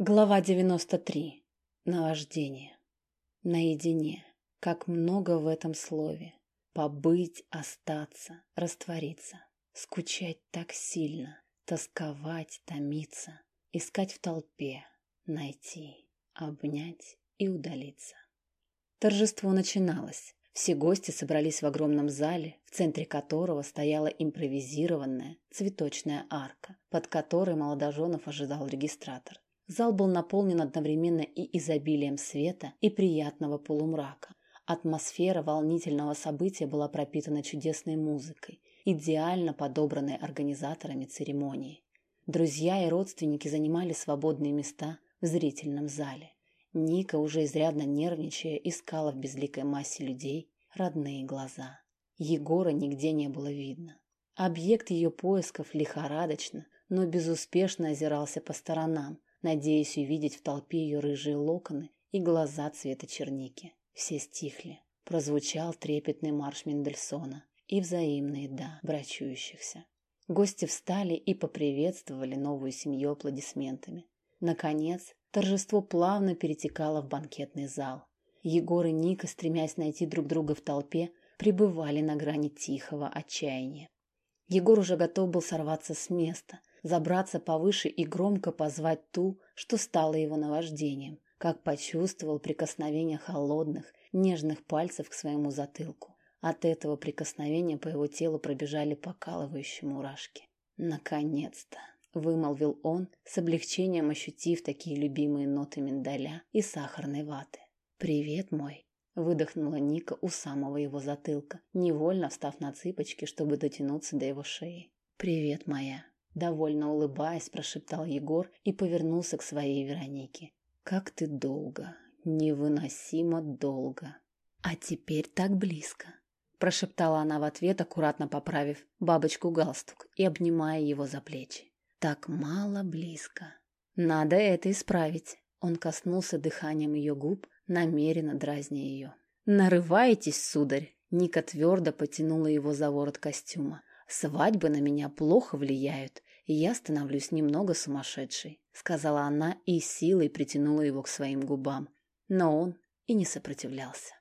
Глава 93. Наваждение. Наедине. Как много в этом слове. Побыть, остаться, раствориться. Скучать так сильно. Тосковать, томиться. Искать в толпе. Найти. Обнять и удалиться. Торжество начиналось. Все гости собрались в огромном зале, в центре которого стояла импровизированная цветочная арка, под которой молодоженов ожидал регистратор. Зал был наполнен одновременно и изобилием света, и приятного полумрака. Атмосфера волнительного события была пропитана чудесной музыкой, идеально подобранной организаторами церемонии. Друзья и родственники занимали свободные места в зрительном зале. Ника, уже изрядно нервничая, искала в безликой массе людей родные глаза. Егора нигде не было видно. Объект ее поисков лихорадочно, но безуспешно озирался по сторонам, надеясь увидеть в толпе ее рыжие локоны и глаза цвета черники. Все стихли. Прозвучал трепетный марш Мендельсона и взаимные «да» брачующихся. Гости встали и поприветствовали новую семью аплодисментами. Наконец, торжество плавно перетекало в банкетный зал. Егор и Ника, стремясь найти друг друга в толпе, пребывали на грани тихого отчаяния. Егор уже готов был сорваться с места – забраться повыше и громко позвать ту, что стало его наваждением, как почувствовал прикосновение холодных, нежных пальцев к своему затылку. От этого прикосновения по его телу пробежали покалывающие мурашки. «Наконец-то!» — вымолвил он, с облегчением ощутив такие любимые ноты миндаля и сахарной ваты. «Привет, мой!» — выдохнула Ника у самого его затылка, невольно встав на цыпочки, чтобы дотянуться до его шеи. «Привет, моя!» Довольно улыбаясь, прошептал Егор и повернулся к своей Веронике. «Как ты долго, невыносимо долго. А теперь так близко!» Прошептала она в ответ, аккуратно поправив бабочку галстук и обнимая его за плечи. «Так мало близко. Надо это исправить!» Он коснулся дыханием ее губ, намеренно дразня ее. «Нарываетесь, сударь!» Ника твердо потянула его за ворот костюма. «Свадьбы на меня плохо влияют я становлюсь немного сумасшедшей», — сказала она и силой притянула его к своим губам. Но он и не сопротивлялся.